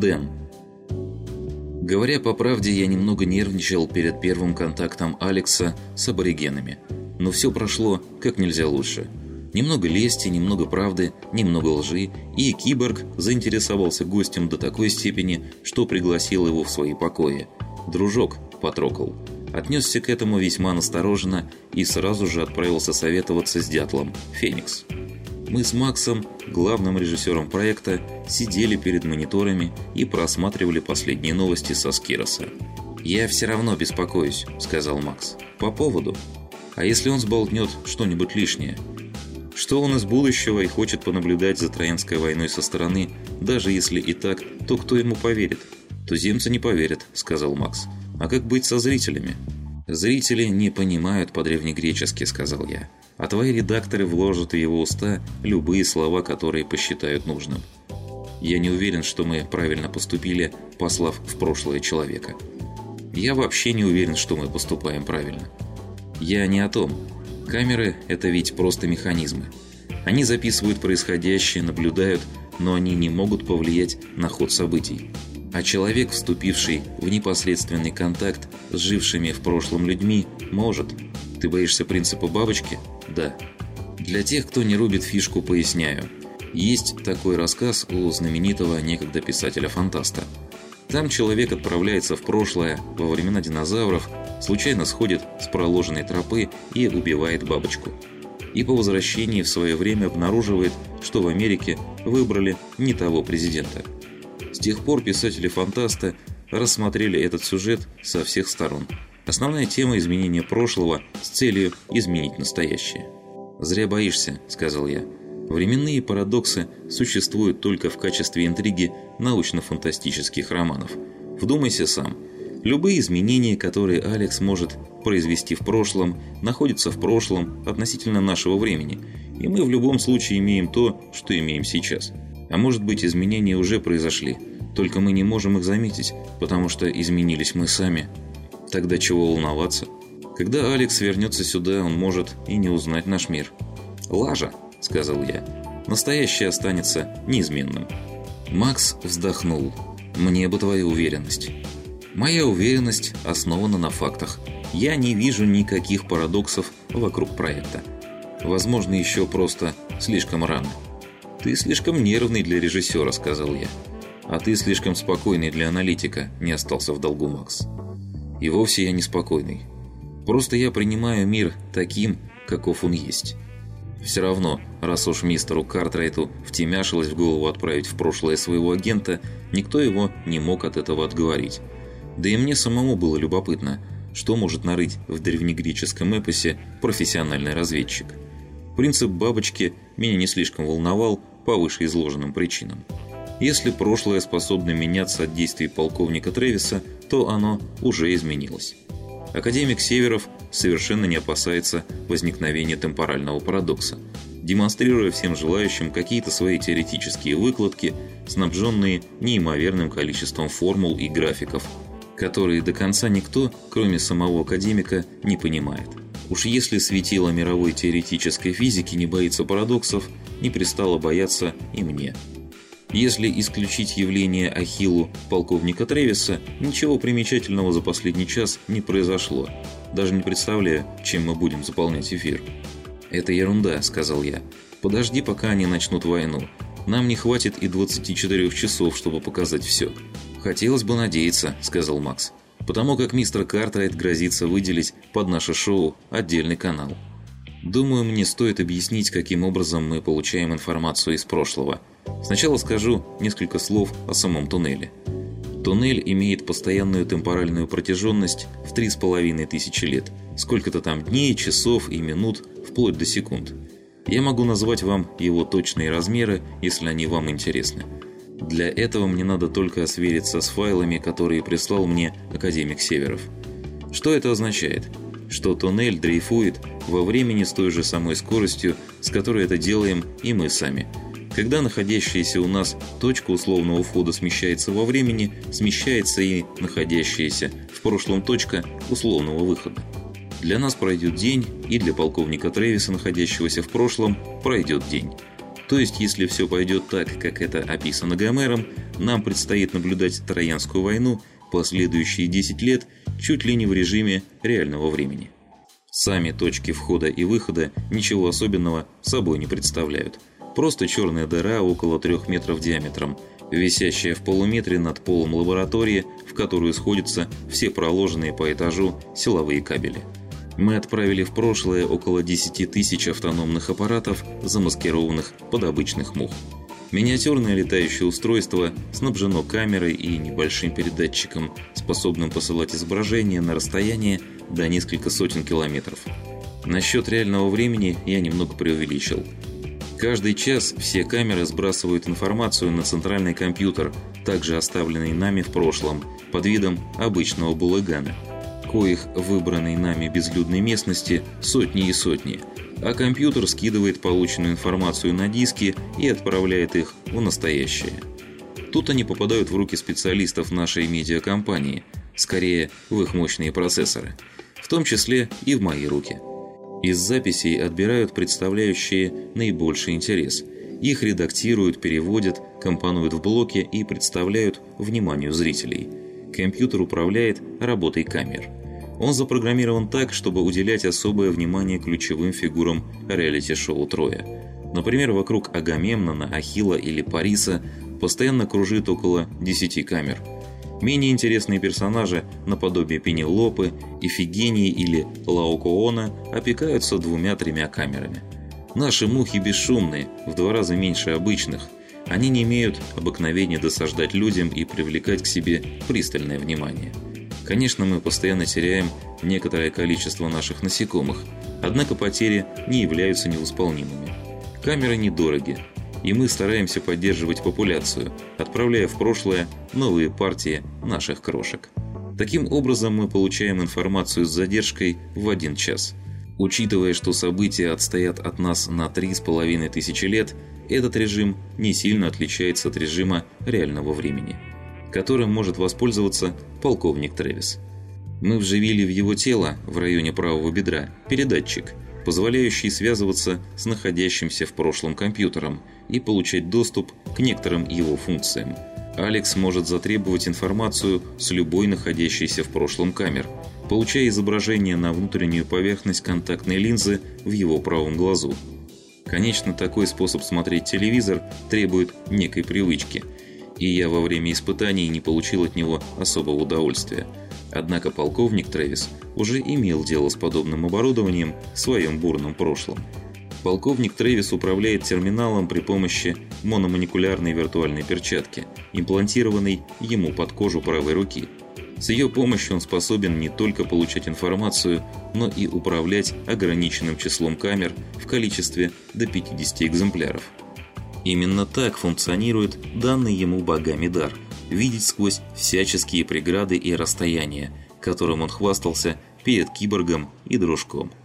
Дэн. Говоря по правде, я немного нервничал перед первым контактом Алекса с аборигенами. Но все прошло как нельзя лучше. Немного лести, немного правды, немного лжи, и киборг заинтересовался гостем до такой степени, что пригласил его в свои покои. Дружок потрогал. Отнесся к этому весьма настороженно и сразу же отправился советоваться с дятлом, Феникс. Мы с Максом, главным режиссером проекта, сидели перед мониторами и просматривали последние новости со Скироса. «Я все равно беспокоюсь», — сказал Макс. «По поводу. А если он сболтнет что-нибудь лишнее? Что он из будущего и хочет понаблюдать за Троянской войной со стороны, даже если и так, то кто ему поверит?» «Туземцы не поверят», — сказал Макс. «А как быть со зрителями?» «Зрители не понимают по-древнегречески», — сказал я а твои редакторы вложат в его уста любые слова, которые посчитают нужным. Я не уверен, что мы правильно поступили, послав в прошлое человека. Я вообще не уверен, что мы поступаем правильно. Я не о том. Камеры – это ведь просто механизмы. Они записывают происходящее, наблюдают, но они не могут повлиять на ход событий. А человек, вступивший в непосредственный контакт с жившими в прошлом людьми, может. Ты боишься принципа бабочки? Да. Для тех, кто не рубит фишку, поясняю. Есть такой рассказ у знаменитого некогда писателя-фантаста. Там человек отправляется в прошлое, во времена динозавров, случайно сходит с проложенной тропы и убивает бабочку. И по возвращении в свое время обнаруживает, что в Америке выбрали не того президента. С тех пор писатели-фантаста рассмотрели этот сюжет со всех сторон – Основная тема изменения прошлого с целью изменить настоящее. «Зря боишься», — сказал я. Временные парадоксы существуют только в качестве интриги научно-фантастических романов. Вдумайся сам. Любые изменения, которые Алекс может произвести в прошлом, находятся в прошлом относительно нашего времени, и мы в любом случае имеем то, что имеем сейчас. А может быть изменения уже произошли, только мы не можем их заметить, потому что изменились мы сами. Тогда чего волноваться? Когда Алекс вернется сюда, он может и не узнать наш мир. «Лажа», — сказал я. «Настоящее останется неизменным». Макс вздохнул. «Мне бы твоя уверенность». «Моя уверенность основана на фактах. Я не вижу никаких парадоксов вокруг проекта. Возможно, еще просто слишком рано». «Ты слишком нервный для режиссера», — сказал я. «А ты слишком спокойный для аналитика», — не остался в долгу Макс. И вовсе я неспокойный. Просто я принимаю мир таким, каков он есть. Все равно, раз уж мистеру Картрайту втемяшилось в голову отправить в прошлое своего агента, никто его не мог от этого отговорить. Да и мне самому было любопытно, что может нарыть в древнегреческом эпосе профессиональный разведчик. Принцип бабочки меня не слишком волновал по вышеизложенным причинам. Если прошлое способно меняться от действий полковника Тревиса, то оно уже изменилось. Академик Северов совершенно не опасается возникновения темпорального парадокса, демонстрируя всем желающим какие-то свои теоретические выкладки, снабженные неимоверным количеством формул и графиков, которые до конца никто, кроме самого академика, не понимает. Уж если светило мировой теоретической физики не боится парадоксов, не пристало бояться и мне – если исключить явление Ахиллу полковника Тревиса, ничего примечательного за последний час не произошло. Даже не представляю, чем мы будем заполнять эфир. «Это ерунда», — сказал я. «Подожди, пока они начнут войну. Нам не хватит и 24 часов, чтобы показать все». «Хотелось бы надеяться», — сказал Макс. «Потому как мистер Картрайт грозится выделить под наше шоу отдельный канал». Думаю, мне стоит объяснить, каким образом мы получаем информацию из прошлого. Сначала скажу несколько слов о самом туннеле. Туннель имеет постоянную темпоральную протяженность в 3500 лет, сколько-то там дней, часов и минут, вплоть до секунд. Я могу назвать вам его точные размеры, если они вам интересны. Для этого мне надо только свериться с файлами, которые прислал мне академик Северов. Что это означает? Что туннель дрейфует во времени с той же самой скоростью, с которой это делаем и мы сами – когда находящаяся у нас точка условного входа смещается во времени, смещается и находящаяся в прошлом точка условного выхода. Для нас пройдет день, и для полковника Тревиса, находящегося в прошлом, пройдет день. То есть, если все пойдет так, как это описано Гомером, нам предстоит наблюдать Троянскую войну последующие 10 лет чуть ли не в режиме реального времени. Сами точки входа и выхода ничего особенного собой не представляют. Просто черная дыра около 3 метров диаметром, висящая в полуметре над полом лаборатории, в которую сходятся все проложенные по этажу силовые кабели. Мы отправили в прошлое около 10 тысяч автономных аппаратов, замаскированных под обычных мух. Миниатюрное летающее устройство снабжено камерой и небольшим передатчиком, способным посылать изображение на расстояние до нескольких сотен километров. Насчет реального времени я немного преувеличил. Каждый час все камеры сбрасывают информацию на центральный компьютер, также оставленный нами в прошлом, под видом обычного булыгана – коих выбранной нами безлюдной местности сотни и сотни, а компьютер скидывает полученную информацию на диски и отправляет их в настоящее. Тут они попадают в руки специалистов нашей медиакомпании, скорее в их мощные процессоры, в том числе и в мои руки. Из записей отбирают представляющие наибольший интерес. Их редактируют, переводят, компонуют в блоки и представляют вниманию зрителей. Компьютер управляет работой камер – он запрограммирован так, чтобы уделять особое внимание ключевым фигурам реалити-шоу «Троя». Например, вокруг Агамемнона, Ахила или Париса постоянно кружит около 10 камер. Менее интересные персонажи, наподобие Пенелопы, Ифигении или Лаокоона, опекаются двумя-тремя камерами. Наши мухи бесшумные, в два раза меньше обычных. Они не имеют обыкновения досаждать людям и привлекать к себе пристальное внимание. Конечно, мы постоянно теряем некоторое количество наших насекомых, однако потери не являются невосполнимыми. Камеры недороги, и мы стараемся поддерживать популяцию, отправляя в прошлое новые партии наших крошек. Таким образом мы получаем информацию с задержкой в один час. Учитывая, что события отстоят от нас на 3,5 тысячи лет, этот режим не сильно отличается от режима реального времени которым может воспользоваться полковник Трэвис. Мы вживили в его тело, в районе правого бедра, передатчик, позволяющий связываться с находящимся в прошлом компьютером и получать доступ к некоторым его функциям. Алекс может затребовать информацию с любой находящейся в прошлом камер, получая изображение на внутреннюю поверхность контактной линзы в его правом глазу. Конечно, такой способ смотреть телевизор требует некой привычки – и я во время испытаний не получил от него особого удовольствия. Однако полковник Трэвис уже имел дело с подобным оборудованием в своем бурном прошлом. Полковник Трэвис управляет терминалом при помощи мономаникулярной виртуальной перчатки, имплантированной ему под кожу правой руки. С ее помощью он способен не только получать информацию, но и управлять ограниченным числом камер в количестве до 50 экземпляров. Именно так функционирует данный ему богами дар – видеть сквозь всяческие преграды и расстояния, которым он хвастался перед киборгом и дружком –